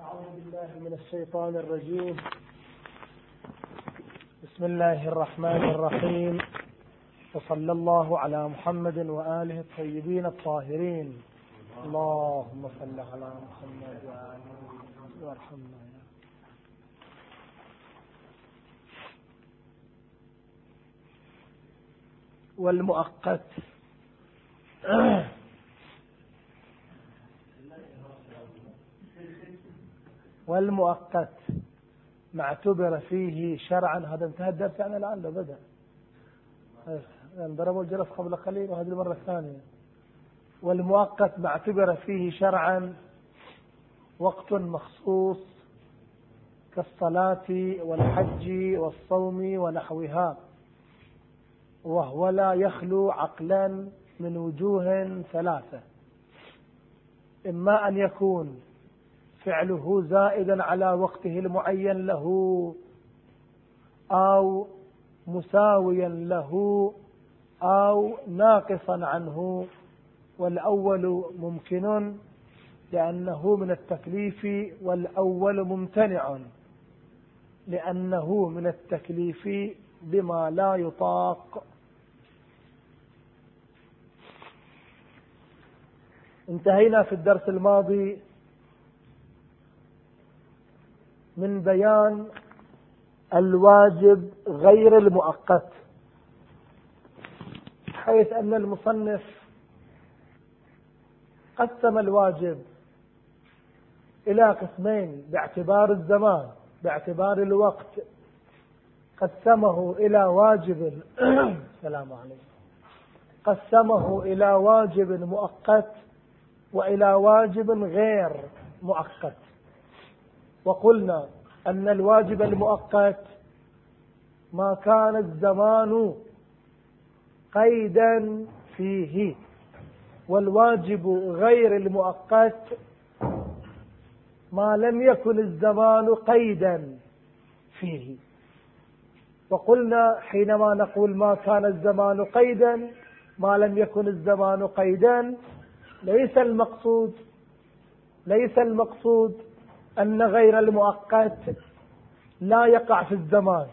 أعوذ بالله من الشيطان الرجيم. بسم الله الرحمن الرحيم. وصلى الله على محمد وآله الطيبين الطاهرين. اللهم صل على محمد وآله وارحمنا والمؤقت. والمؤقت ما اعتبر فيه شرعا. هذا انتهى الدرس يعني الآن لو بدأ. يعني ضربوا الجرس قبل قليل وهذه المرة الثانية. والمؤقت ما اعتبر فيه شرعا وقت مخصوص كالصلاة والحج والصوم ونحوها وهو لا يخلو عقلا من وجوه ثلاثة. إما أن يكون فعله زائدا على وقته المعين له أو مساويا له أو ناقصا عنه. والأول ممكن لأنه من التكليف والأول ممتنع لأنه من التكليف بما لا يطاق. انتهينا في الدرس الماضي من بيان الواجب غير المؤقت حيث أن المصنف قسم الواجب إلى قسمين باعتبار الزمان باعتبار الوقت قسمه إلى واجب السلام عليكم. قسمه إلى واجب مؤقت وإلى واجب غير مؤقت. وقلنا أن الواجب المؤقت ما كان الزمان قيدا فيه والواجب غير المؤقت ما لم يكن الزمان قيدا فيه. وقلنا حينما نقول ما كان الزمان قيدا ما لم يكن الزمان قيدا ليس المقصود ليس المقصود أن غير المؤقت لا يقع في الزمان.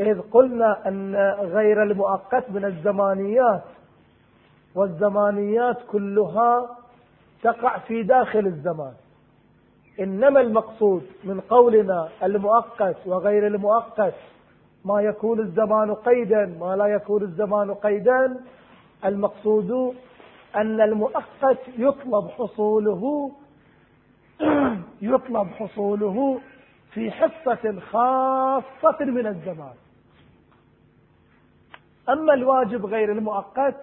إذ قلنا أن غير المؤقت من الزمانيات والزمانيات كلها تقع في داخل الزمان. إنما المقصود من قولنا المؤقت وغير المؤقت ما يكون الزمان قيدا ما لا يكون الزمان قيدا المقصود أن المؤقت يطلب حصوله يطلب حصوله في حصة خاصة من الزمان أما الواجب غير المؤقت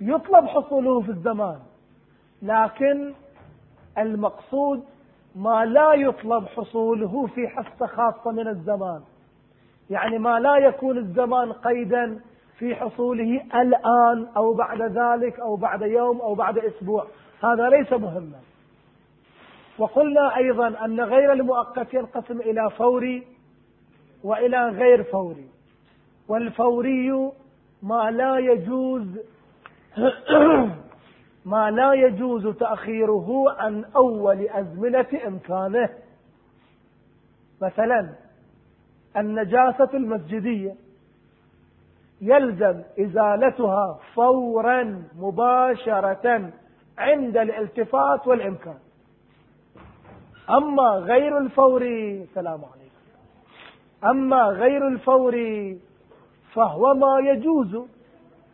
يطلب حصوله في الزمان. لكن المقصود ما لا يطلب حصوله في حصة خاصة من الزمان. يعني ما لا يكون الزمان قيدا في حصوله الآن أو بعد ذلك أو بعد يوم أو بعد أسبوع. هذا ليس مهما. وقلنا أيضا أن غير المؤقت ينقسم إلى فوري وإلى غير فوري. والفوري ما لا يجوز ما لا يجوز تأخيره عن أول أزمنة إمكانه. مثلا النجاسة المسجدية يلزم إزالتها فورا مباشرة عند الالتفات والإمكان. أما غير الفوري سلام عليكم. أما غير الفوري فهو ما يجوز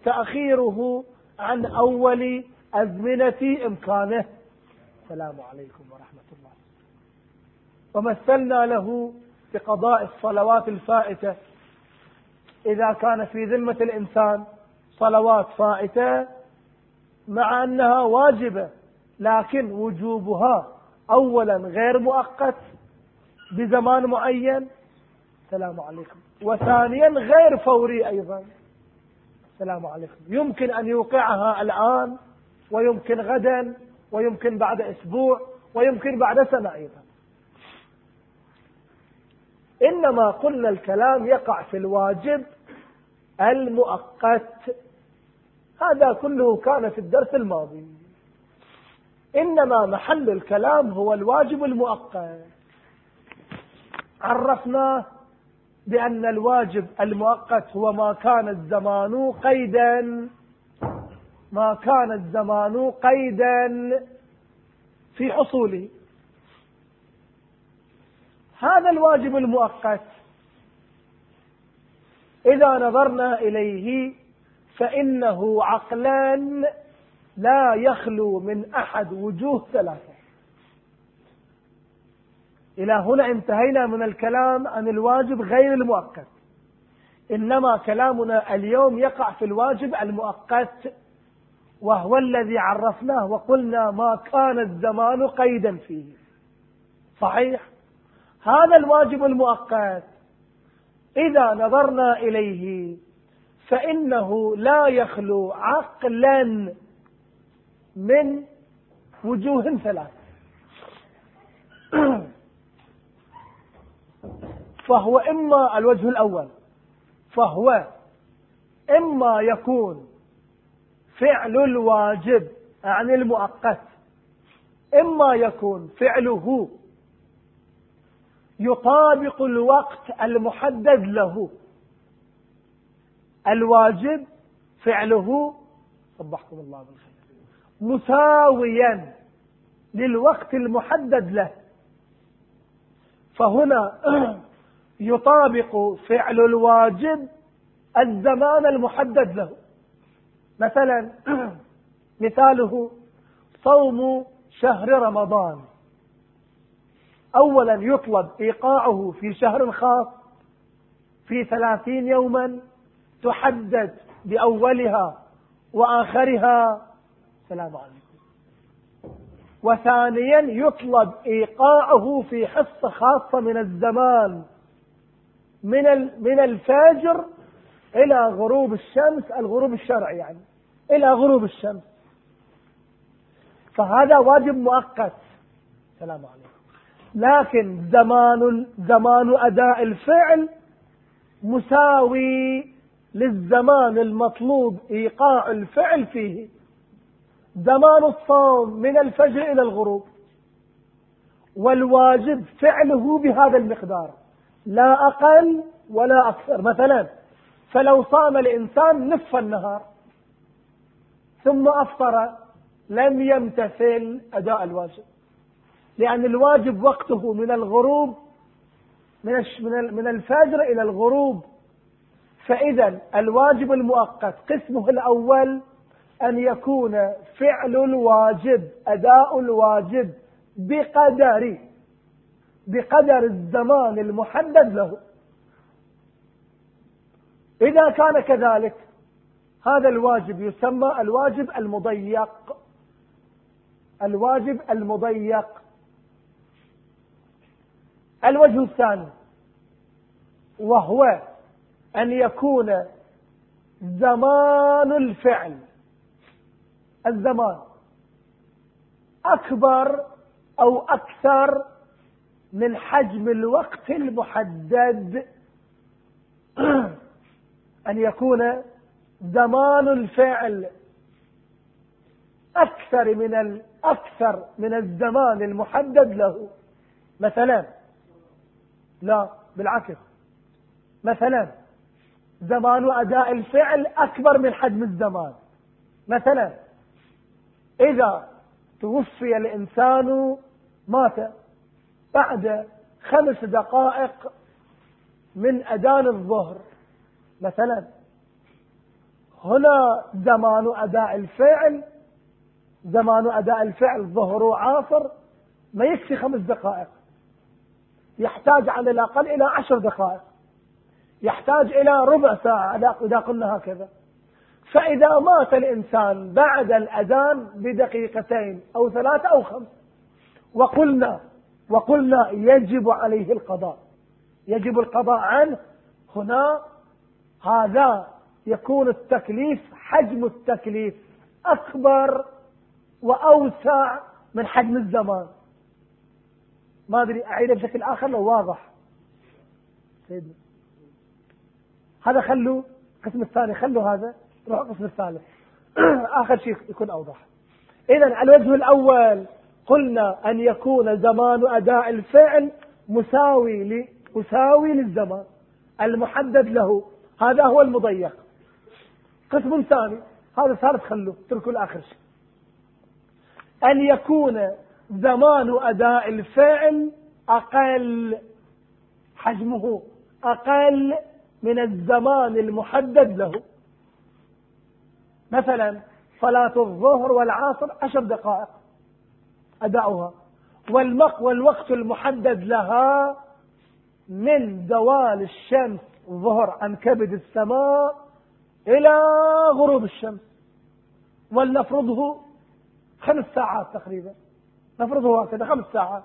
تأخيره عن أول أزمنة إمكانه. السلام عليكم ورحمة الله. ومثلنا له بقضاء الصلوات الفائتة. إذا كان في ذمة الإنسان صلوات فائتة مع أنها واجبة لكن وجوبها أولا غير مؤقت بزمان معين. السلام عليكم. وثانيا غير فوري أيضا. السلام عليكم. يمكن أن يوقعها الآن ويمكن غدا ويمكن بعد أسبوع ويمكن بعد سنة أيضا. إنما قلنا الكلام يقع في الواجب المؤقت. هذا كله كان في الدرس الماضي. إنما محل الكلام هو الواجب المؤقت. عرفناه بأن الواجب المؤقت هو ما كان الزمان قيدا. ما كان الزمان قيدا في حصوله. هذا الواجب المؤقت. إذا نظرنا إليه فإنه عقلا لا يخلو من أحد وجوه ثلاثة. إلى هنا انتهينا من الكلام عن الواجب غير المؤقت. إنما كلامنا اليوم يقع في الواجب المؤقت وهو الذي عرفناه وقلنا ما كان الزمان قيدا فيه. صحيح؟ هذا الواجب المؤقت. إذا نظرنا إليه فإنه لا يخلو عقلا من وجوه ثلاث. فهو إما الوجه الأول فهو إما يكون فعل الواجب عن المؤقت إما يكون فعله يطابق الوقت المحدد له. الواجب فعله صبحكم الله بالخير. مساويا للوقت المحدد له. فهنا يطابق فعل الواجب الزمان المحدد له. مثلا مثاله صوم شهر رمضان. أولا يطلب إيقاعه في شهر خاص في ثلاثين يوما تحدد بأولها وآخرها سلام عليكم. وثانيا يطلب إيقاعه في حصة خاصة من الزمان من من الفجر إلى غروب الشمس الغروب الشرعي يعني إلى غروب الشمس. فهذا واجب مؤقت. سلام عليكم. لكن زمان زمان أداء الفعل مساوي للزمان المطلوب إيقاع الفعل فيه. زمان الصوم من الفجر إلى الغروب. والواجب فعله بهذا المقدار. لا أقل ولا أكثر. مثلا فلو صام الإنسان نصف النهار ثم أفطر لم يمتثل أداء الواجب. لأن الواجب وقته من الغروب من من الفجر إلى الغروب. فإذا الواجب المؤقت قسمه الأول أن يكون فعل الواجب أداء الواجب بقدر بقدر الزمان المحدد له. إذا كان كذلك هذا الواجب يسمى الواجب المضيق. الواجب المضيق. الوجه الثاني وهو أن يكون زمان الفعل. الزمان. أكبر أو أكثر من حجم الوقت المحدد أن يكون زمان الفعل أكثر من أكثر من الزمان المحدد له. مثلا لا بالعكس. مثلا زمان أداء الفعل أكبر من حجم الزمان. مثلا إذا توفي الإنسان مات بعد خمس دقائق من أذان الظهر. مثلا هنا زمان أداء الفعل زمان أداء الفعل ظهر وعاصر ما يكفي خمس دقائق. يحتاج على الأقل إلى عشر دقائق. يحتاج إلى ربع ساعة. إذا قلنا هكذا. فإذا مات الإنسان بعد الأذان بدقيقتين أو ثلاثة أو خمس وقلنا وقلنا يجب عليه القضاء. يجب القضاء عنه هنا. هذا يكون التكليف حجم التكليف أكبر وأوسع من حجم الزمان. ما أدري أعيده بشكل آخر لو واضح. سيدنا. هذا خلوا القسم الثاني خلوا هذا. روح القسم الثالث. آخر شيء يكون أوضح. إذا الوجه الأول قلنا أن يكون زمان أداء الفعل مساوي مساوي للزمان. المحدد له. هذا هو المضيق. قسم ثاني. هذا ثالث خلوه اتركوا الآخر شيء. أن يكون زمان أداء الفعل أقل حجمه. أقل من الزمان المحدد له. مثلا صلاة الظهر والعصر عشر دقائق أداؤها. والمق والوقت المحدد لها من زوال الشمس ظهر عن كبد السماء إلى غروب الشمس. ولنفرضه خمس ساعات تقريبا. نفرضه هكذا خمس ساعات.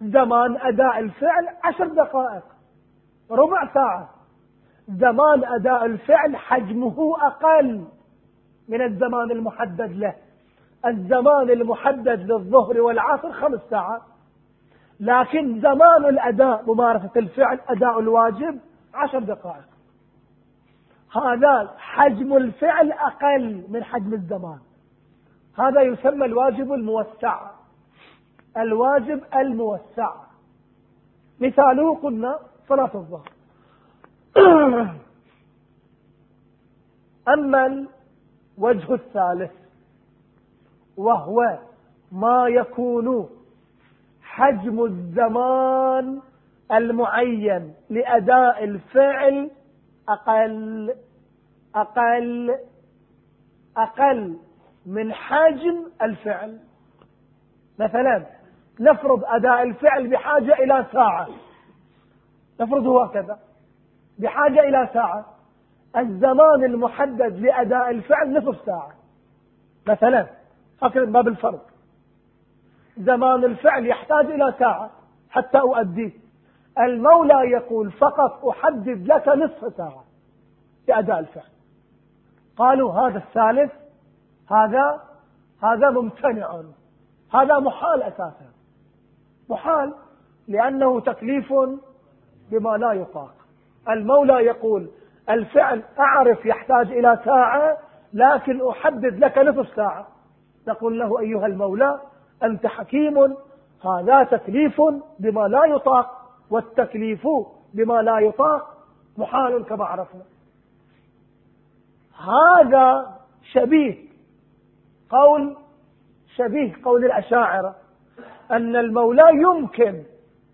زمان أداء الفعل عشر دقائق. ربع ساعة. زمان أداء الفعل حجمه أقل. من الزمان المحدد له. الزمان المحدد للظهر والعصر خمس ساعات. لكن زمان الأداء ممارسة الفعل أداء الواجب عشر دقائق. هذا حجم الفعل أقل من حجم الزمان. هذا يسمى الواجب الموسع. الواجب الموسع. مثاله قلنا صلاة الظهر. أما الوجه الثالث وهو ما يكون حجم الزمان المعين لأداء الفعل أقل أقل أقل من حجم الفعل. مثلا نفرض أداء الفعل بحاجة إلى ساعة. نفرضه هكذا بحاجة إلى ساعة. الزمان المحدد لأداء الفعل نصف ساعة. مثلا هكذا باب الفرض. زمان الفعل يحتاج إلى ساعة حتى أؤديه المولى يقول فقط أحدد لك نصف ساعة لأداء الفعل. قالوا هذا الثالث هذا هذا ممتنع. هذا محال أساسا. محال لأنه تكليف بما لا يطاق. المولى يقول الفعل أعرف يحتاج إلى ساعة لكن أحدد لك نصف ساعة. نقول له أيها المولى أنت حكيم هذا تكليف بما لا يطاق والتكليف بما لا يطاق محال كما عرفنا. هذا شبيه قول شبيه قول الأشاعرة أن المولى يمكن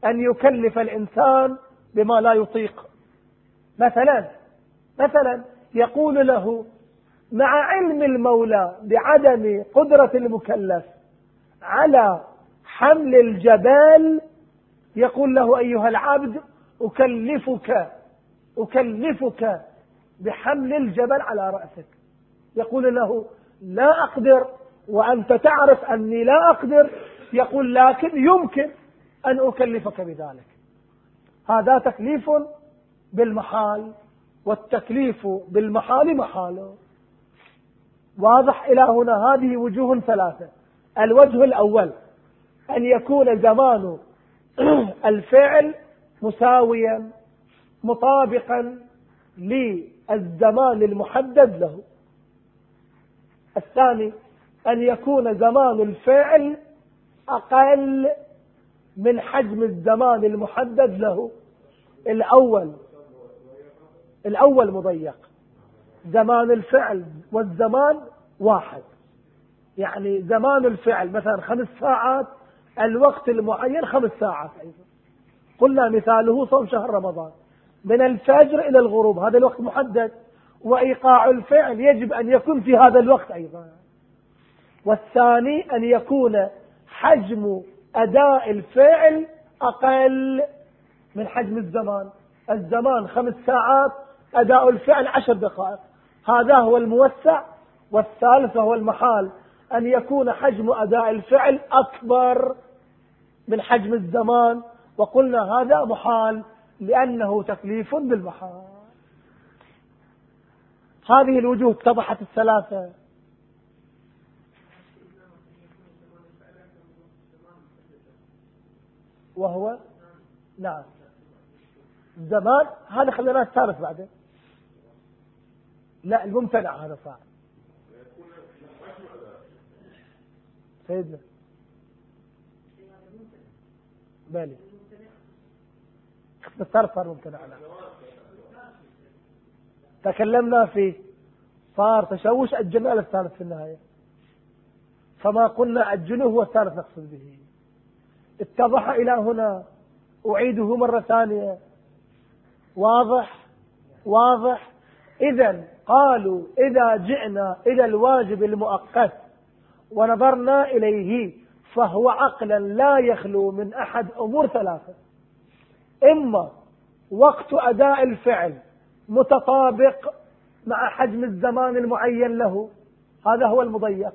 أن يكلف الإنسان بما لا يطيق. مثلا مثلا يقول له مع علم المولى بعدم قدرة المكلف على حمل الجبال يقول له أيها العبد أكلفك أكلفك بحمل الجبل على رأسك. يقول له لا أقدر وأنت تعرف أني لا أقدر. يقول لكن يمكن أن أكلفك بذلك. هذا تكليف بالمحال. والتكليف بالمحال محال. واضح إلى هنا. هذه وجوه ثلاثة. الوجه الأول أن يكون زمان الفعل مساويا مطابقا للزمان المحدد له. الثاني أن يكون زمان الفعل أقل من حجم الزمان المحدد له. الأول الأول مضيق. زمان الفعل والزمان واحد. يعني زمان الفعل مثلا خمس ساعات الوقت المعين خمس ساعات. أيضا قلنا مثاله صوم شهر رمضان. من الفجر إلى الغروب هذا الوقت محدد. وإيقاع الفعل يجب أن يكون في هذا الوقت أيضا. والثاني أن يكون حجم أداء الفعل أقل من حجم الزمان. الزمان خمس ساعات أداء الفعل عشر دقائق. هذا هو الموسع والثالث هو المحال أن يكون حجم أداء الفعل أكبر من حجم الزمان. وقلنا هذا محال لأنه تكليف بالمحال. هذه الوجوه اتضحت الثلاثة. وهو؟ نعم. زمان؟ هذا خليناه الثالث بعدين. لا الممتنع هذا صار سيدنا. بالي. صار ممتنع تكلمنا فيه صار تشوش أجلنا للثالث في النهاية. فما قلنا أجله هو الثالث نقصد به. اتضح إلى هنا. أعيده مرة ثانية. واضح؟ واضح؟ إذا قالوا إذا جئنا إلى الواجب المؤقت ونظرنا إليه فهو عقلا لا يخلو من أحد أمور ثلاثة. إما وقت أداء الفعل متطابق مع حجم الزمان المعين له هذا هو المضيق.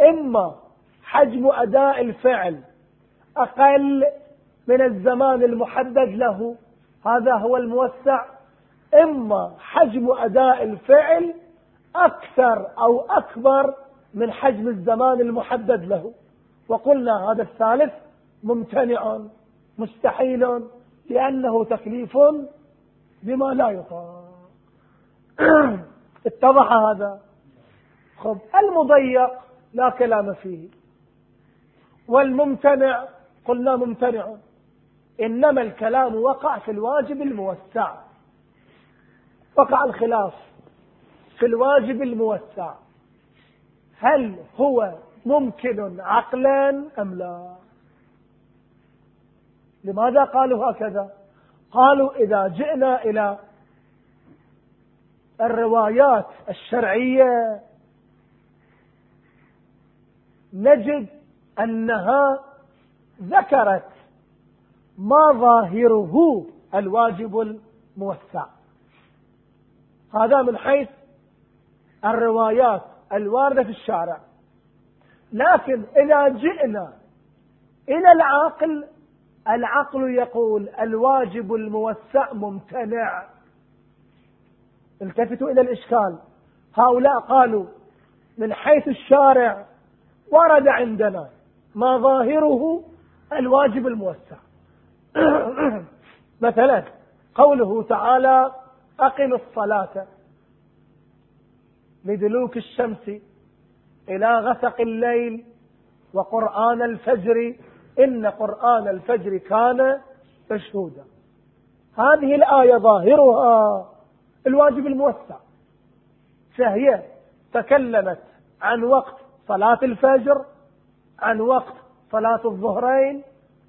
إما حجم أداء الفعل أقل من الزمان المحدد له هذا هو الموسع. إما حجم أداء الفعل أكثر أو أكبر من حجم الزمان المحدد له. وقلنا هذا الثالث ممتنع مستحيل لأنه تكليف بما لا يطاق. اتضح هذا؟ خب المضيق لا كلام فيه. والممتنع قلنا ممتنع. إنما الكلام وقع في الواجب الموسع. وقع الخلاف في الواجب الموسع. هل هو ممكن عقلا أم لا؟ لماذا قالوا هكذا؟ قالوا إذا جئنا إلى الروايات الشرعية نجد أنها ذكرت ما ظاهره الواجب الموسع. هذا من حيث الروايات الواردة في الشارع. لكن إذا جئنا إلى العقل العقل يقول الواجب الموسع ممتنع. التفتوا إلى الإشكال. هؤلاء قالوا من حيث الشارع ورد عندنا ما ظاهره الواجب الموسع. مثلا قوله تعالى أقم الصلاة. لدلوك الشمس إلى غسق الليل وقرآن الفجر إن قرآن الفجر كان مشهودا. هذه الآية ظاهرها الواجب الموسع فهي تكلمت عن وقت صلاة الفجر عن وقت صلاة الظهرين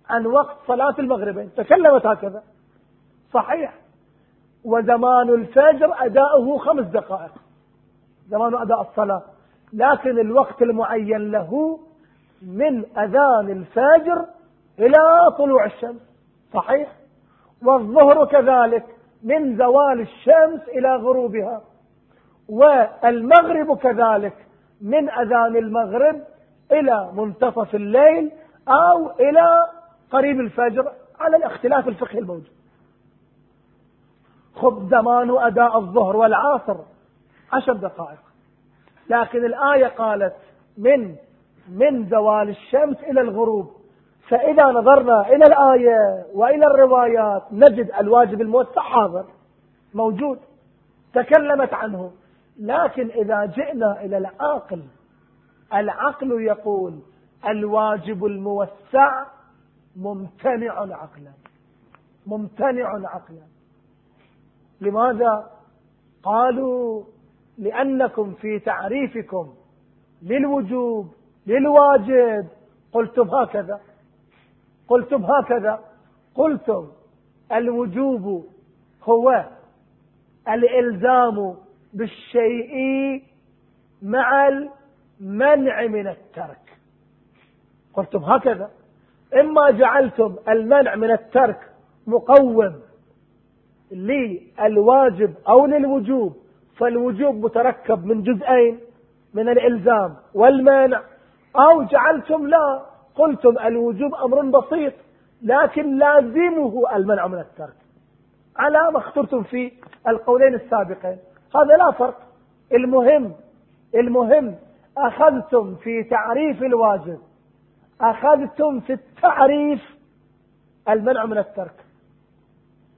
عن وقت صلاة المغربين. تكلمت هكذا. صحيح. وزمان الفجر أداؤه خمس دقائق. زمان أداء الصلاة. لكن الوقت المعين له من أذان الفجر إلى طلوع الشمس. صحيح؟ والظهر كذلك من زوال الشمس إلى غروبها. والمغرب كذلك من أذان المغرب إلى منتصف الليل أو إلى قريب الفجر على الاختلاف الفقهي الموجود. خب زمان أداء الظهر والعصر عشر دقائق. لكن الآية قالت من من زوال الشمس إلى الغروب. فإذا نظرنا إلى الآية وإلى الروايات نجد الواجب الموسع حاضر. موجود. تكلمت عنه. لكن إذا جئنا إلى العاقل العقل يقول الواجب الموسع ممتنع عقلا. ممتنع عقلا. لماذا؟ قالوا لأنكم في تعريفكم للوجوب للواجب. قلتم هكذا. قلتم هكذا. قلتم الوجوب هو الإلزام بالشيء مع المنع من الترك. قلتم هكذا. إما جعلتم المنع من الترك مقوم للواجب أو للوجوب فالوجوب متركب من جزئين من الإلزام والمانع. أو جعلتم لا قلتم الوجوب أمر بسيط لكن لازمه المنع من الترك. على ما اخترتم في القولين السابقين. هذا لا فرق. المهم المهم أخذتم في تعريف الواجب. أخذتم في التعريف المنع من الترك.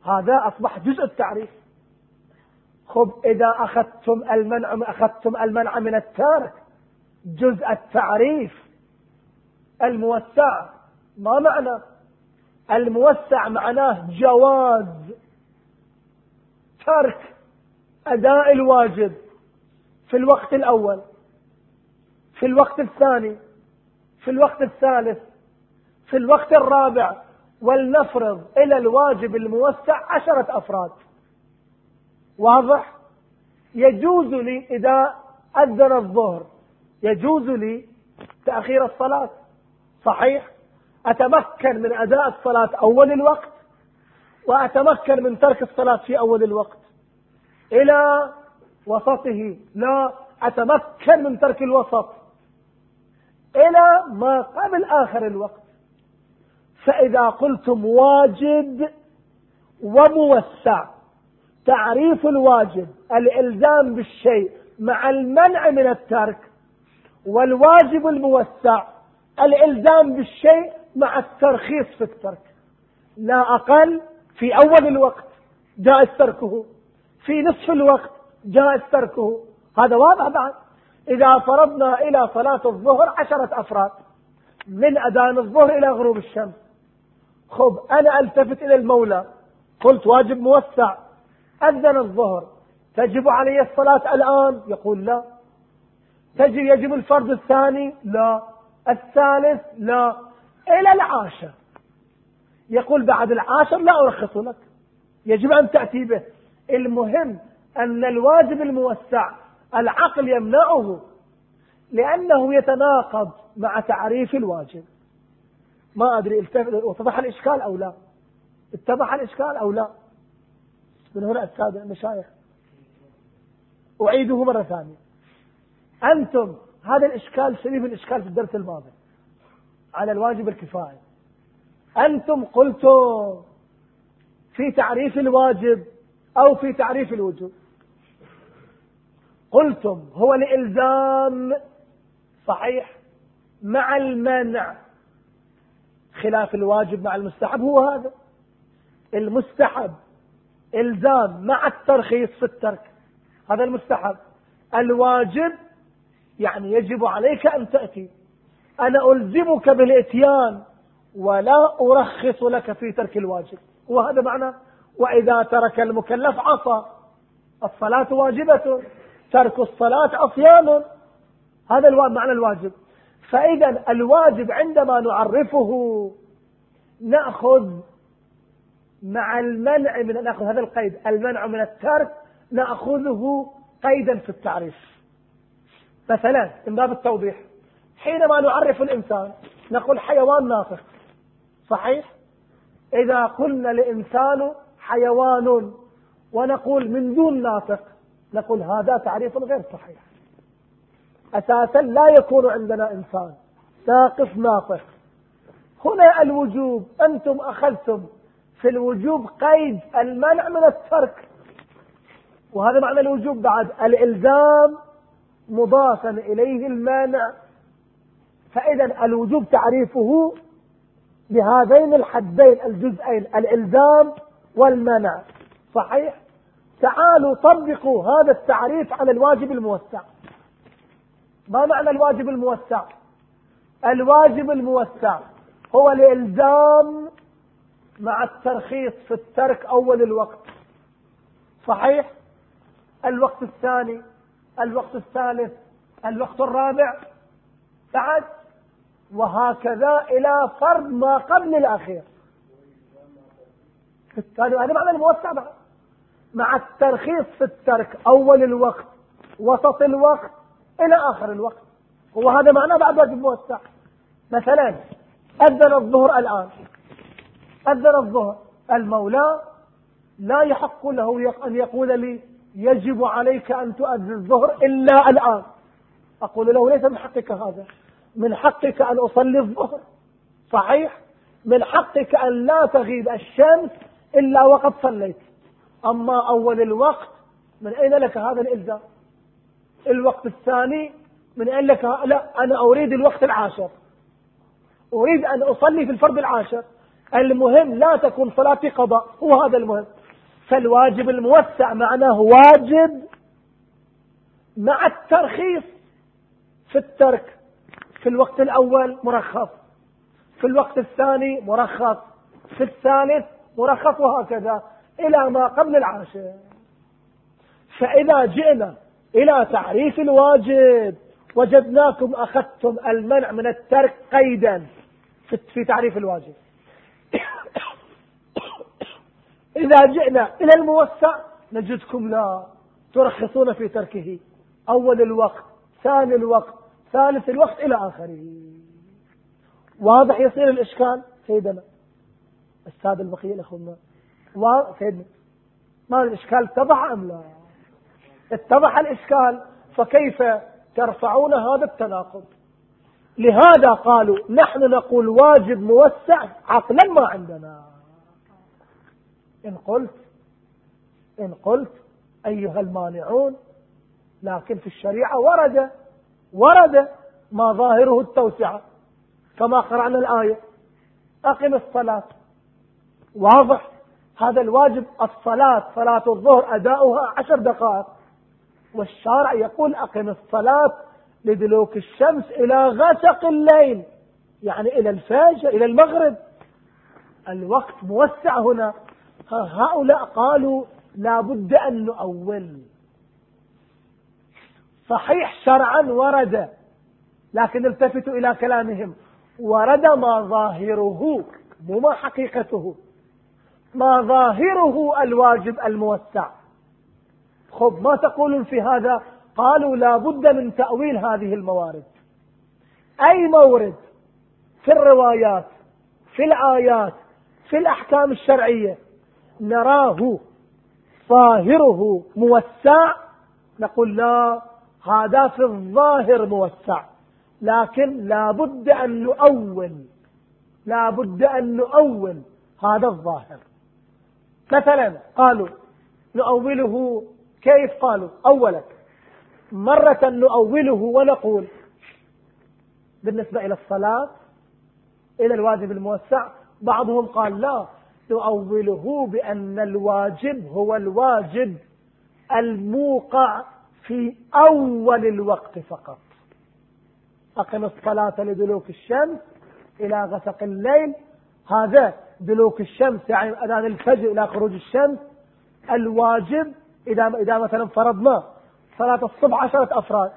هذا أصبح جزء التعريف. خب إذا أخذتم المنع أخذتم المنع من الترك جزء التعريف الموسع ما معنى؟ الموسع معناه جواز ترك أداء الواجب في الوقت الأول في الوقت الثاني في الوقت الثالث في الوقت الرابع ولنفرض إلى الواجب الموسع عشرة أفراد. واضح؟ يجوز لي إذا أذن الظهر. يجوز لي تأخير الصلاة. صحيح؟ أتمكن من أداء الصلاة أول الوقت وأتمكن من ترك الصلاة في أول الوقت. إلى وسطه. لا أتمكن من ترك الوسط. إلى ما قبل آخر الوقت. فإذا قلتم واجب وموسع. تعريف الواجب الإلزام بالشيء مع المنع من الترك والواجب الموسع الإلزام بالشيء مع الترخيص في الترك. لا أقل في أول الوقت جائز تركه في نصف الوقت جائز تركه. هذا واضح بعد. إذا فرضنا إلى صلاة الظهر عشرة أفراد من أذان الظهر إلى غروب الشمس. خب أنا ألتفت إلى المولى قلت واجب موسع. أذن الظهر. تجب علي الصلاة الآن؟ يقول لا. تجب يجب الفرض الثاني؟ لا. الثالث؟ لا. إلى العاشر. يقول بعد العاشر لا أرخص لك. يجب أن تأتي به. المهم أن الواجب الموسع العقل يمنعه لأنه يتناقض مع تعريف الواجب. ما أدري اتضح الإشكال أو لا؟ اتضح الإشكال أو لا؟ من هنا السادة المشايخ. أعيده مرة ثانية. أنتم هذا الإشكال شبيه بالإشكال في الدرس الماضي. على الواجب الكفاية. أنتم قلتم في تعريف الواجب أو في تعريف الوجوب. قلتم هو الإلزام صحيح مع المنع. خلاف الواجب مع المستحب هو هذا. المستحب إلزام مع الترخيص في الترك. هذا المستحب. الواجب يعني يجب عليك أن تأتي. أنا ألزمك بالإتيان ولا أرخص لك في ترك الواجب. وهذا معنى وإذا ترك المكلف عصى الصلاة واجبة ترك الصلاة عصيان. هذا معنى الواجب. فإذا الواجب عندما نعرفه نأخذ مع المنع من نأخذ هذا القيد. المنع من الترك نأخذه قيدا في التعريف. مثلا من باب التوضيح. حينما نعرف الإنسان نقول حيوان ناطق. صحيح؟ إذا قلنا الإنسان حيوان ونقول من دون ناطق نقول هذا تعريف غير صحيح. أساسا لا يكون عندنا إنسان ساقف ناطق. هنا الوجوب أنتم أخذتم في الوجوب قيد المنع من الترك. وهذا معنى الوجوب بعد. الإلزام مضافا إليه المانع. فإذا الوجوب تعريفه بهذين الحدين الجزئين الإلزام والمنع. صحيح؟ تعالوا طبقوا هذا التعريف على الواجب الموسع. ما معنى الواجب الموسع؟ الواجب الموسع هو الإلزام مع الترخيص في الترك أول الوقت. صحيح؟ الوقت الثاني الوقت الثالث الوقت الرابع؟ بعد. وهكذا إلى فرض ما قبل الأخير. هذا معنى الموسع بعد مع الترخيص في الترك أول الوقت وسط الوقت إلى آخر الوقت. وهذا معناه بعد واجب موسع. مثلا أذن الظهر الآن. أذن الظهر. المولى لا يحق له أن يقول لي يجب عليك أن تؤذن الظهر إلا الآن. أقول له ليس من حقك هذا. من حقك أن أصلي الظهر. صحيح؟ من حقك أن لا تغيب الشمس إلا وقد صليت. أما أول الوقت من أين لك هذا الإلزام؟ الوقت الثاني من أين لك لا أنا أريد الوقت العاشر. أريد أن أصلي في الفرض العاشر. المهم لا تكون صلاتي قضاء هو هذا المهم. فالواجب الموسع معناه واجب مع الترخيص في الترك. في الوقت الأول مرخص في الوقت الثاني مرخص في الثالث مرخص وهكذا إلى ما قبل العاشر. فإذا جئنا إلى تعريف الواجب وجدناكم أخذتم المنع من الترك قيدا في تعريف الواجب. إذا جئنا إلى الموسع نجدكم لا ترخصون في تركه. أول الوقت ثاني الوقت ثالث الوقت إلى آخره. واضح يصير الإشكال؟ سيدنا. السادة البقية الأخوة سيدنا. ما الإشكال اتضح أم لا؟ اتضح الإشكال فكيف ترفعون هذا التناقض؟ لهذا قالوا نحن نقول واجب موسع عقلا ما عندنا. إن قلت إن قلت أيها المانعون لكن في الشريعة ورد ورد ما ظاهره التوسعة كما قرأنا الآية. أقم الصلاة. واضح هذا الواجب الصلاة صلاة الظهر أداؤها عشر دقائق والشارع يقول أقم الصلاة لدلوك الشمس إلى غسق الليل يعني إلى الفجر إلى المغرب. الوقت موسع هنا. هؤلاء قالوا لا بد أن نؤول. صحيح شرعا ورد لكن التفتوا إلى كلامهم. ورد ما ظاهره مو ما حقيقته. ما ظاهره الواجب الموسع. خب ما تقولون في هذا؟ قالوا لا بد من تأويل هذه الموارد. أي مورد؟ في الروايات في الآيات في الأحكام الشرعية. نراه ظاهره موسع. نقول لا هذا في الظاهر موسع. لكن لا بد أن نؤول لا بد أن نؤول هذا الظاهر. مثلا قالوا نؤوله كيف قالوا؟ أولا مرة نؤوله ونقول. بالنسبة إلى الصلاة إلى الواجب الموسع بعضهم قال لا نؤوله بأن الواجب هو الواجب الموقع في أول الوقت فقط. أقم الصلاة لدلوك الشمس إلى غسق الليل. هذا دلوك الشمس يعني أذان الفجر إلى خروج الشمس. الواجب إذا إذا مثلا فرضنا صلاة الصبح عشرة أفراد.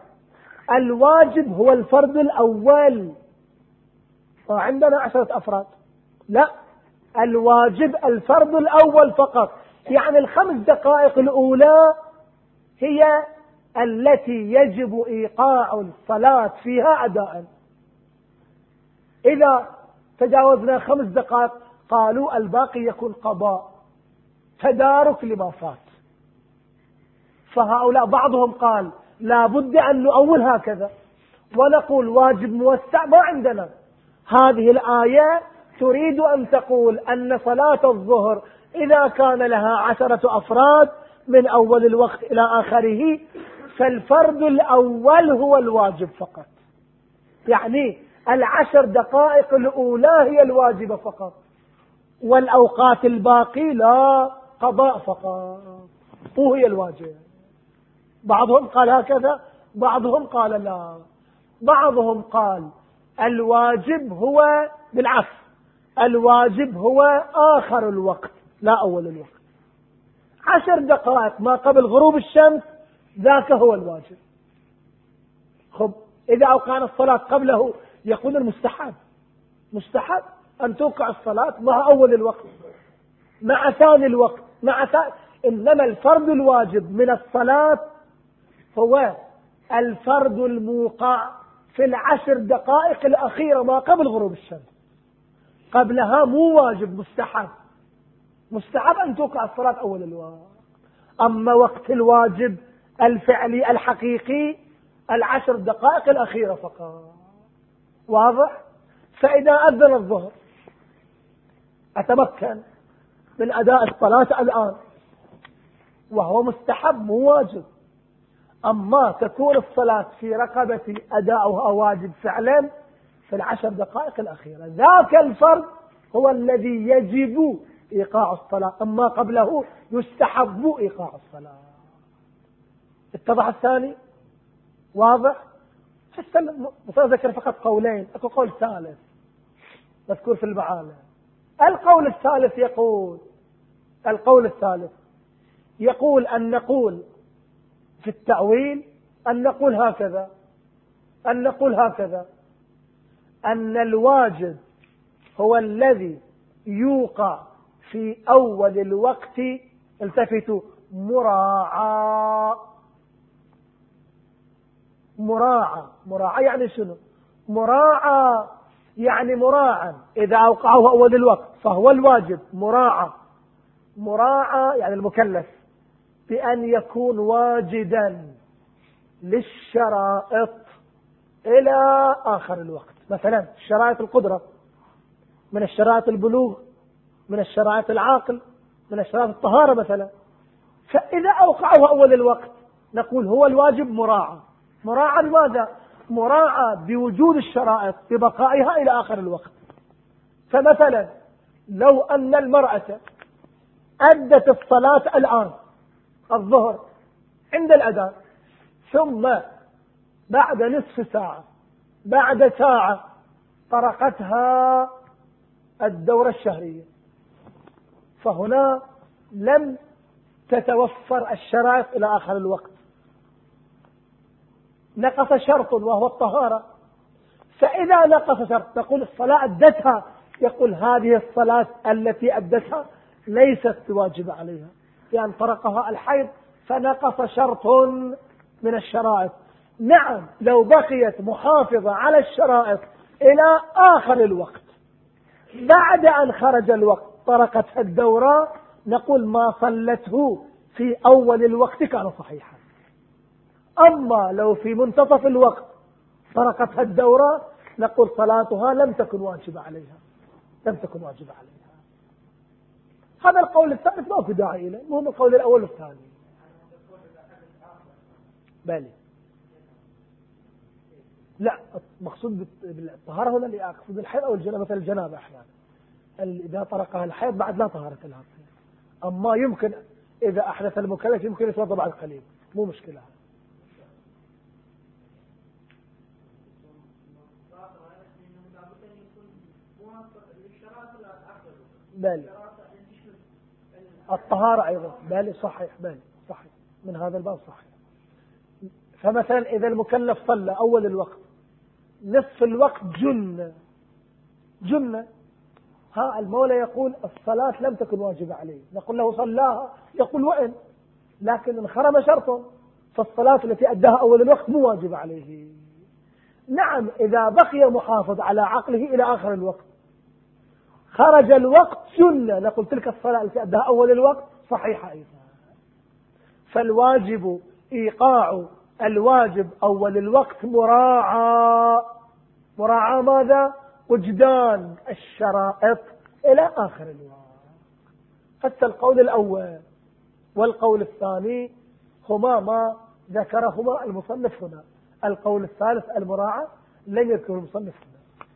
الواجب هو الفرد الأول. وعندنا عشرة أفراد. لا الواجب الفرد الأول فقط. يعني الخمس دقائق الأولى هي التي يجب إيقاع الصلاة فيها أداء. إذا تجاوزنا خمس دقائق قالوا الباقي يكون قضاء. تدارك لما فات. فهؤلاء بعضهم قال لا بد أن نؤول هكذا. ونقول واجب موسع ما عندنا. هذه الآية تريد أن تقول أن صلاة الظهر إذا كان لها عشرة أفراد من أول الوقت إلى آخره فالفرد الأول هو الواجب فقط. يعني العشر دقائق الأولى هي الواجبة فقط. والأوقات الباقي لا قضاء فقط. مو هي الواجب. بعضهم قال هكذا بعضهم قال لا. بعضهم قال الواجب هو بالعكس الواجب هو آخر الوقت لا أول الوقت. عشر دقائق ما قبل غروب الشمس ذاك هو الواجب. خب إذا أوقعنا الصلاة قبله يكون المستحب. مستحب أن توقع الصلاة مع أول الوقت مع ثاني الوقت مع ثاني إنما الفرض الواجب من الصلاة هو الفرد الموقع في العشر دقائق الأخيرة ما قبل غروب الشمس. قبلها مو واجب مستحب. مستحب أن توقع الصلاة أول الوقت. أما وقت الواجب الفعلي الحقيقي العشر دقائق الأخيرة فقط. واضح؟ فإذا أذن الظهر أتمكن من أداء الصلاة الآن. وهو مستحب مو واجب. أما تكون الصلاة في رقبتي أداؤها واجب فعلا في العشر دقائق الأخيرة. ذاك الفرد هو الذي يجب إيقاع الصلاة. أما قبله يستحب إيقاع الصلاة. اتضح الثاني؟ واضح؟ حتى ذكر فقط قولين. أكو قول ثالث مذكور في المعاني. القول الثالث يقول القول الثالث يقول أن نقول في التأويل أن نقول هكذا أن نقول هكذا أن الواجب هو الذي يوقع في أول الوقت التفتوا مراعاة. مراعاة. مراعاة يعني شنو؟ مراعاة يعني مراعا. إذا أوقعه أول الوقت فهو الواجب. مراعاة. مراعاة يعني المكلف. بأن يكون واجدا للشرائط إلى آخر الوقت. مثلا شرائط القدرة من الشرائط البلوغ من الشرائط العاقل من الشرائط الطهارة مثلا. فإذا أوقعه أول الوقت نقول هو الواجب مراعى مراعى لماذا؟ مراعى بوجود الشرائط ببقائها إلى آخر الوقت. فمثلا لو أن المرأة أدت الصلاة الآن الظهر عند الأذان ثم بعد نصف ساعة بعد ساعة طرقتها الدورة الشهرية. فهنا لم تتوفر الشرائط إلى آخر الوقت. نقص شرط وهو الطهارة. فإذا نقص شرط تقول الصلاة أدتها يقول هذه الصلاة التي أدتها ليست واجبة عليها. لأن طرقها الحيض فنقص شرط من الشرائط. نعم لو بقيت محافظة على الشرائط إلى آخر الوقت بعد أن خرج الوقت طرقتها الدورة نقول ما صلته في أول الوقت كان صحيحا. أما لو في منتصف الوقت طرقتها الدورة نقول صلاتها لم تكن واجبة عليها. لم تكن واجبة عليها. هذا القول الثالث ما في داعي له المهم القول الأول والثاني. بالي لا مقصود بالطهارة هنا اللي أقصد الحيض أو الجنابة مثل الجنابة أحيانا. إذا طرقها الحيض بعد لا طهارة لها. أما يمكن إذا أحدث المكلف يمكن يتوضأ بعد قليل. مو مشكلة. بل الطهارة أيضا. بل صحيح بل صحيح. من هذا الباب صحيح. فمثلا إذا المكلف صلى أول الوقت نصف الوقت جنة. جنة. ها المولى يقول الصلاة لم تكن واجبة عليه. نقول له صلاها. يقول وإن؟ لكن انخرم شرطه فالصلاة التي أداها أول الوقت مو واجبة عليه. نعم إذا بقي محافظ على عقله إلى آخر الوقت خرج الوقت سنة. نقول تلك الصلاة التي أداها أول الوقت صحيحة أيضا. فالواجب إيقاع الواجب أول الوقت مراعاة. مراعاة ماذا؟ وجدان الشرائط إلى آخر الوقت. حتى القول الأول والقول الثاني هما ما ذكرهما المصنف هنا. القول الثالث المراعاة لم يذكر المصنف هنا.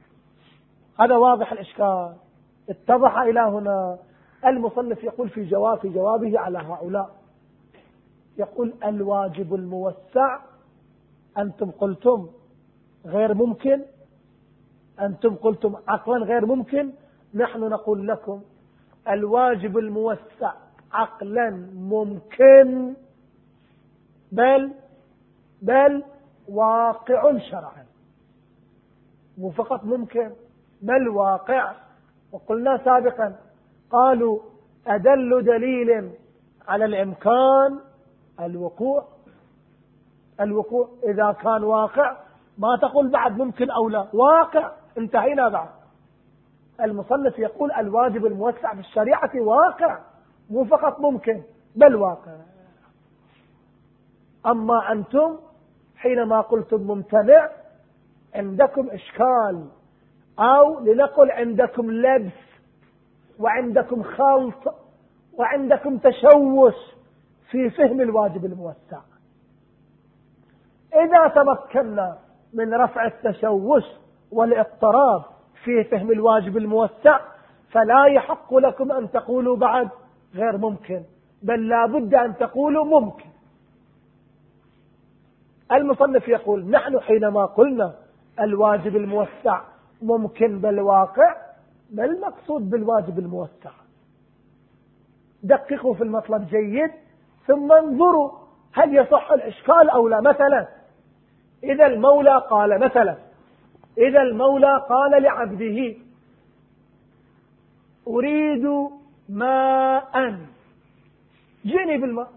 هذا واضح الإشكال. اتضح إلى هنا. المصنف يقول في جواب في جوابه على هؤلاء. يقول الواجب الموسع. أنتم قلتم غير ممكن. أنتم قلتم عقلا غير ممكن. نحن نقول لكم الواجب الموسع عقلا ممكن. بل بل واقع شرعا. مو فقط ممكن بل واقع. وقلنا سابقا قالوا أدل دليل على الإمكان الوقوع. الوقوع إذا كان واقع ما تقول بعد ممكن أو لا. واقع انتهينا بعد. المصنف يقول الواجب الموسع في الشريعة واقع مو فقط ممكن بل واقع. أما أنتم حينما قلتم ممتنع عندكم إشكال. أو لنقل عندكم لبس وعندكم خلط وعندكم تشوش في فهم الواجب الموسع. إذا تمكنا من رفع التشوش والاضطراب في فهم الواجب الموسع فلا يحق لكم أن تقولوا بعد غير ممكن بل لا بد أن تقولوا ممكن. المصنف يقول نحن حينما قلنا الواجب الموسع ممكن بالواقع ما المقصود بالواجب الموسع؟ دققوا في المطلب جيد ثم انظروا هل يصح الإشكال أو لا. مثلا إذا المولى قال مثلا إذا المولى قال لعبده أريد ماء. جئني بالماء.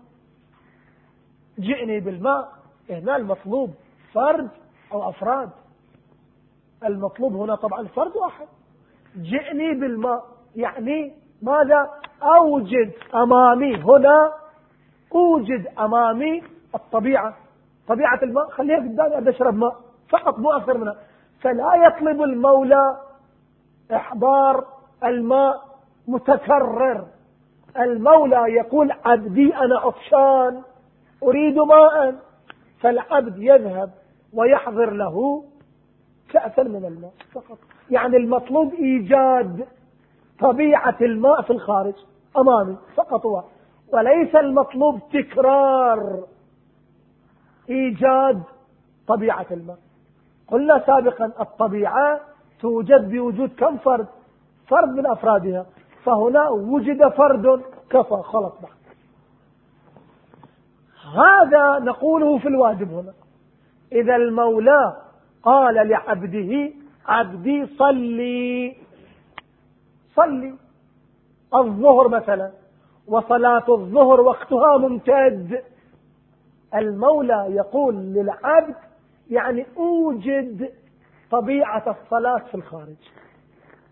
جئني بالماء. هنا المطلوب؟ فرد أو أفراد؟ المطلوب هنا طبعا فرد واحد. جئني بالماء يعني ماذا؟ أوجد أمامي هنا أوجد أمامي الطبيعة. طبيعة الماء خليها قدامي أبي أشرب ماء فقط مو أكثر منها. فلا يطلب المولى إحضار الماء متكرر. المولى يقول عبدي أنا عطشان أريد ماء. فالعبد يذهب ويحضر له كأسا من الماء فقط. يعني المطلوب إيجاد طبيعة الماء في الخارج أمامي فقط هو. وليس المطلوب تكرار إيجاد طبيعة الماء. قلنا سابقا الطبيعة توجد بوجود كم فرد؟ فرد من أفرادها. فهنا وجد فرد كفى خلط بعد هذا نقوله في الواجب هنا. إذا المولى قال لعبده عبدي صلي. صلي. الظهر مثلا وصلاة الظهر وقتها ممتد المولى يقول للعبد يعني أوجد طبيعة الصلاة في الخارج.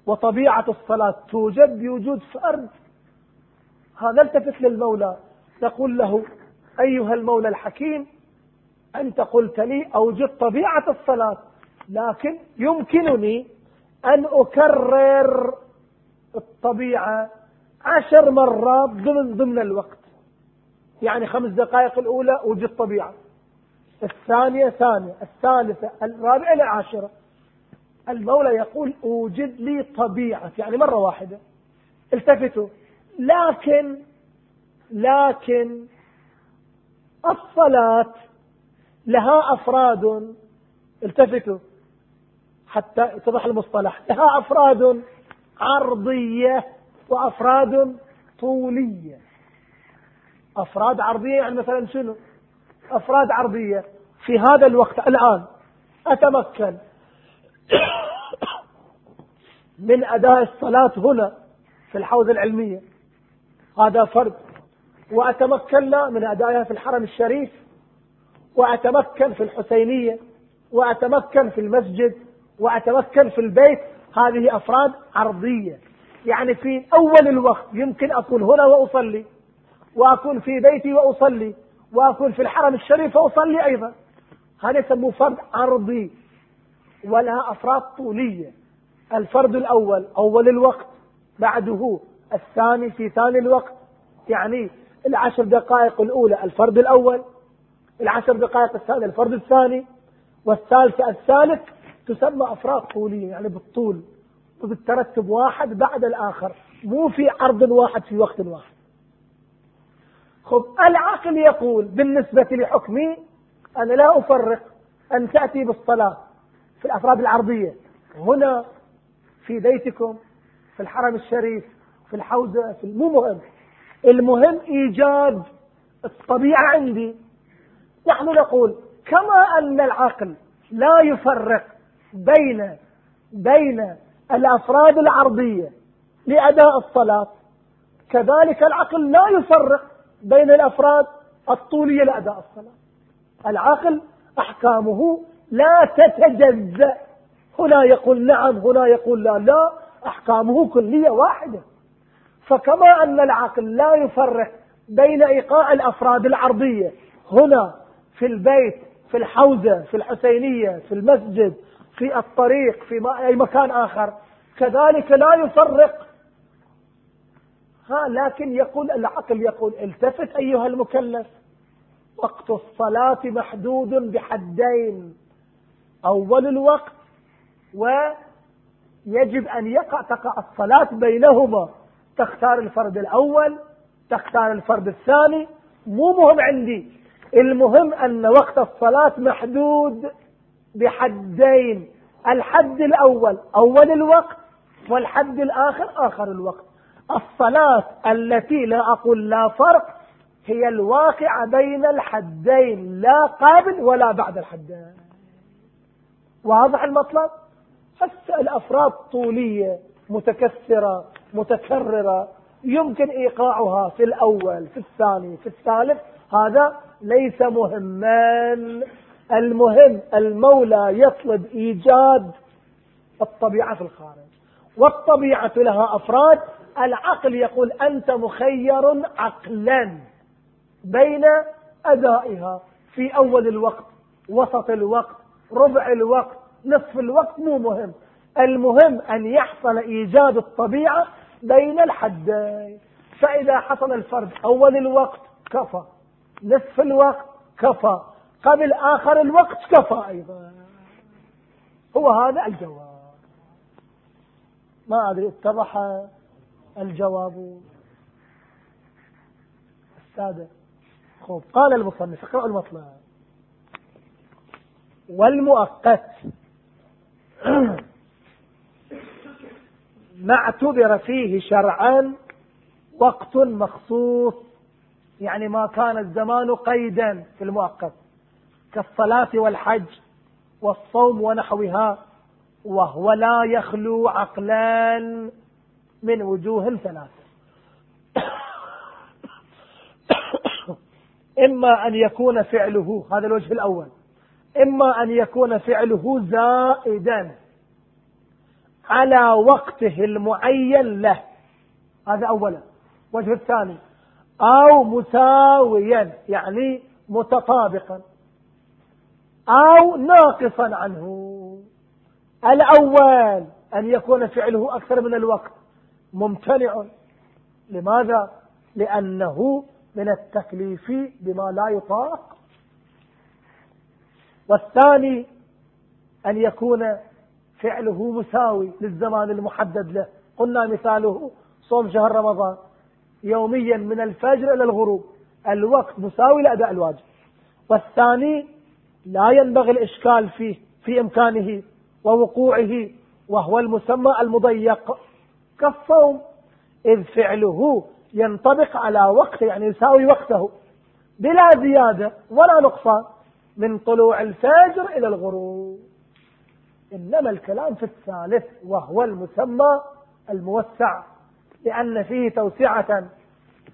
وطبيعة الصلاة توجد بوجود فرد هذا التفت للمولى تقول له أيها المولى الحكيم أنت قلت لي أوجد طبيعة الصلاة لكن يمكنني أن أكرر الطبيعة عشر مرات ضمن ضمن الوقت. يعني خمس دقائق الأولى وجد طبيعة. الثانية ثانية الثالثة الرابعة العاشرة المولى يقول أوجد لي طبيعة يعني مرة واحدة. التفتوا. لكن لكن الصلاة لها أفراد. التفتوا حتى اتضح المصطلح. لها أفراد عرضية وأفراد طولية. أفراد عرضية يعني مثلا شنو؟ أفراد عرضية. في هذا الوقت الآن أتمكن من أداء الصلاة هنا في الحوزة العلمية. هذا فرد وأتمكن من أدائها في الحرم الشريف. وأتمكن في الحسينية وأتمكن في المسجد وأتمكن في البيت هذه أفراد عرضية يعني في أول الوقت يمكن أكون هنا وأصلي وأكون في بيتي وأصلي وأكون في الحرم الشريف وأصلي أيضا. هذا يسموه فرد عرضي ولها أفراد طولية. الفرد الأول أول الوقت بعده الثاني في ثاني الوقت. يعني العشر دقائق الأولى الفرد الأول. العشر دقائق الفرد الثاني والثالثة الثالث تسمى أفراد طولية يعني بالطول وبالترتب واحد بعد الآخر مو في عرض واحد في وقت واحد. خب العقل يقول بالنسبة لحكمي أنا لا أفرق أن تأتي بالصلاة في الأفراد العرضية. هنا في بيتكم في الحرم الشريف في الحوزة في مو مهم المهم إيجاد الطبيعة عندي. نحن نقول كما أن العقل لا يفرق بين بين الأفراد العرضية لأداء الصلاة كذلك العقل لا يفرق بين الأفراد الطولية لأداء الصلاة. العقل أحكامه لا تتجزأ. هنا يقول نعم هنا يقول لا لا أحكامه كلية واحدة. فكما أن العقل لا يفرق بين إيقاع الأفراد العرضية هنا في البيت في الحوزة في الحسينية في المسجد في الطريق في أي مكان آخر. كذلك لا يفرق. ها لكن يقول العقل يقول التفت أيها المكلف. وقت الصلاة محدود بحدين. أول الوقت ويجب أن يقع تقع الصلاة بينهما. تختار الفرد الأول تختار الفرد الثاني. مو مهم عندي. المهم أن وقت الصلاة محدود بحدين الحد الأول أول الوقت والحد الآخر آخر الوقت. الصلاة التي لا أقول لا فرق هي الواقعة بين الحدين لا قبل ولا بعد الحدين. واضح المطلب؟ حتى الأفراد طولية متكسرة متكررة يمكن إيقاعها في الأول في الثاني في الثالث هذا ليس مهما. المهم المولى يطلب إيجاد الطبيعة في الخارج والطبيعة لها أفراد. العقل يقول أنت مخير عقلا بين أدائها في أول الوقت وسط الوقت ربع الوقت نصف الوقت مو مهم. المهم أن يحصل إيجاد الطبيعة بين الحدين. فإذا حصل الفرد أول الوقت كفى. نصف الوقت كفى. قبل آخر الوقت كفى أيضا. هو هذا الجواب. ما أدري اتضح الجواب السادة خوف قال المصنف اقرأوا المطلب والمؤقت. ما اعتبر فيه شرعا وقت مخصوص. يعني ما كان الزمان قيدا في المؤقت كالصلاة والحج والصوم ونحوها وهو لا يخلو عقلان من وجوه ثلاثة إما أن يكون فعله هذا الوجه الأول إما أن يكون فعله زائدا على وقته المعين له. هذا أولا. وجه الثاني أو مساويا يعني متطابقا أو ناقصا عنه. الأول أن يكون فعله أكثر من الوقت ممتنع. لماذا؟ لأنه من التكليف بما لا يطاق. والثاني أن يكون فعله مساوي للزمان المحدد له. قلنا مثاله صوم شهر رمضان. يوميا من الفجر إلى الغروب. الوقت مساوي لأداء الواجب. والثاني لا ينبغي الإشكال فيه في إمكانه ووقوعه وهو المسمى المضيق. كالصوم إذ فعله ينطبق على وقت يعني يساوي وقته. بلا زيادة ولا نقصان من طلوع الفجر إلى الغروب. إنما الكلام في الثالث وهو المسمى الموسع. لأن فيه توسعة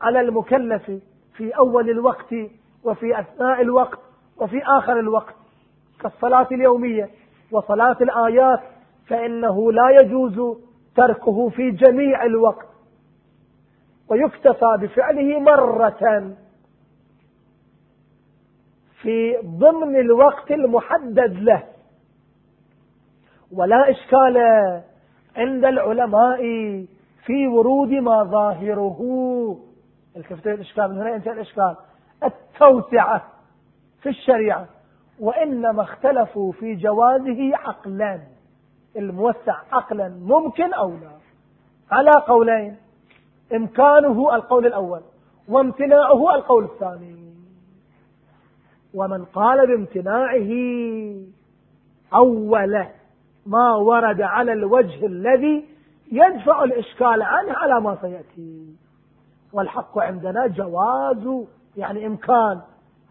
على المكلف في أول الوقت وفي أثناء الوقت وفي آخر الوقت. كالصلاة اليومية وصلاة الآيات فإنه لا يجوز تركه في جميع الوقت. ويكتفى بفعله مرة في ضمن الوقت المحدد له. ولا إشكال عند العلماء في ورود ما ظاهره. الكفتين الإشكال من هنا ينتهي الإشكال. التوسعة في الشريعة وإنما اختلفوا في جوازه عقلا. الموسع عقلا ممكن أو لا؟ على قولين إمكانه القول الأول وامتناعه القول الثاني. ومن قال بامتناعه أول ما ورد على الوجه الذي يدفع الإشكال عنه على ما سيأتي. والحق عندنا جواز يعني إمكان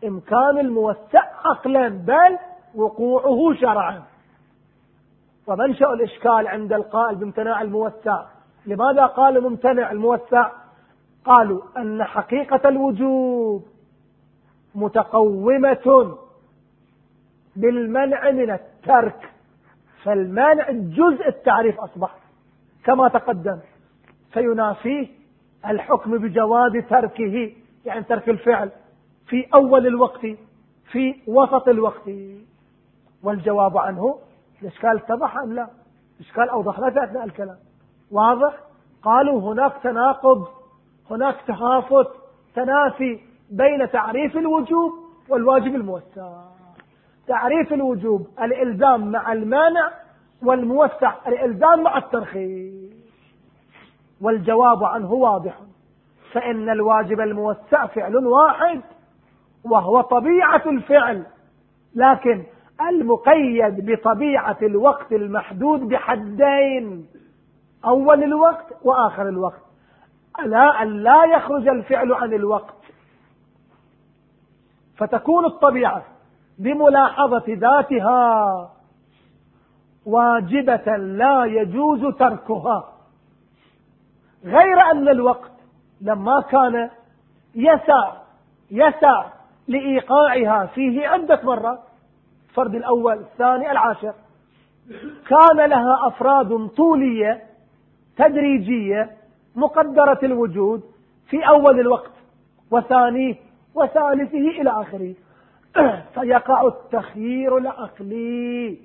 إمكان الموسع عقلا بل وقوعه شرعا. ومنشأ الإشكال عند القائل بامتناع الموسع. لماذا قال ممتنع الموسع؟ قالوا أن حقيقة الوجوب متقومة بالمنع من الترك فالمانع جزء التعريف أصبح. كما تقدم فينافيه الحكم بجواز تركه يعني ترك الفعل في أول الوقت في وسط الوقت. والجواب عنه الإشكال اتضح أم لا؟ الإشكال أوضح لك أثناء الكلام. واضح؟ قالوا هناك تناقض هناك تخافت تنافي بين تعريف الوجوب والواجب الموسع. تعريف الوجوب الإلزام مع المانع والموسع الإلزام مع الترخيص. والجواب عنه واضح. فإن الواجب الموسع فعل واحد وهو طبيعة الفعل. لكن المقيد بطبيعة الوقت المحدود بحدين أول الوقت وآخر الوقت. ألا أن لا يخرج الفعل عن الوقت. فتكون الطبيعة بملاحظة ذاتها واجبة لا يجوز تركها. غير أن الوقت لما كان يسع يسع لإيقاعها فيه عدة مرات الفرد الأول الثاني العاشر كان لها أفراد طولية تدريجية مقدرة الوجود في أول الوقت وثانيه وثالثه إلى آخره. فيقع التخيير العقلي.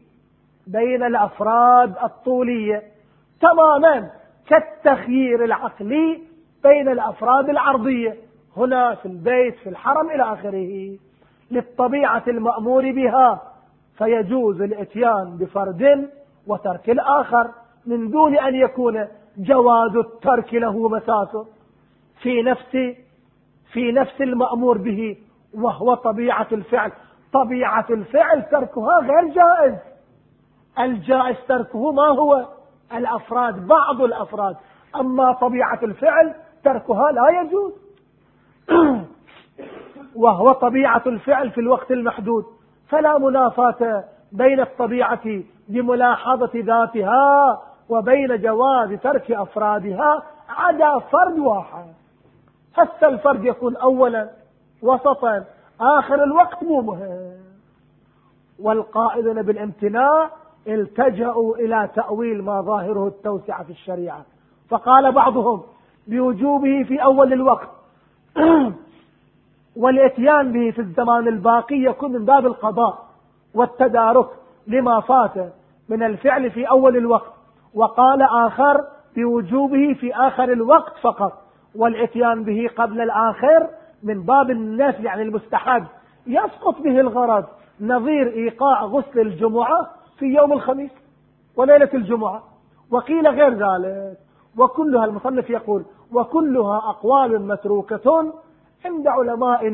بين الأفراد الطولية. تماما كالتخيير العقلي بين الأفراد العرضية. هنا في البيت في الحرم إلى آخره. للطبيعة المأمور بها. فيجوز الإتيان بفرد وترك الآخر من دون أن يكون جواز الترك له مساس في نفس في نفس المأمور به وهو طبيعة الفعل. طبيعة الفعل تركها غير جائز. الجائز تركه ما هو؟ الأفراد بعض الأفراد. أما طبيعة الفعل تركها لا يجوز. وهو طبيعة الفعل في الوقت المحدود. فلا منافاة بين الطبيعة بملاحظة ذاتها وبين جواز ترك أفرادها عدا فرد واحد. حتى الفرد يكون أولا وسطا. آخر الوقت مو مهم. والقائلون بالامتناع التجأوا إلى تأويل ما ظاهره التوسعة في الشريعة. فقال بعضهم بوجوبه في أول الوقت والإتيان به في الزمان الباقي يكون من باب القضاء والتدارك لما فات من الفعل في أول الوقت. وقال آخر بوجوبه في آخر الوقت فقط والإتيان به قبل الآخر من باب الناس يعني المستحب. يسقط به الغرض نظير إيقاع غسل الجمعة في يوم الخميس وليلة الجمعة وقيل غير ذلك وكلها المصنف يقول وكلها أقوال متروكة عند علمائنا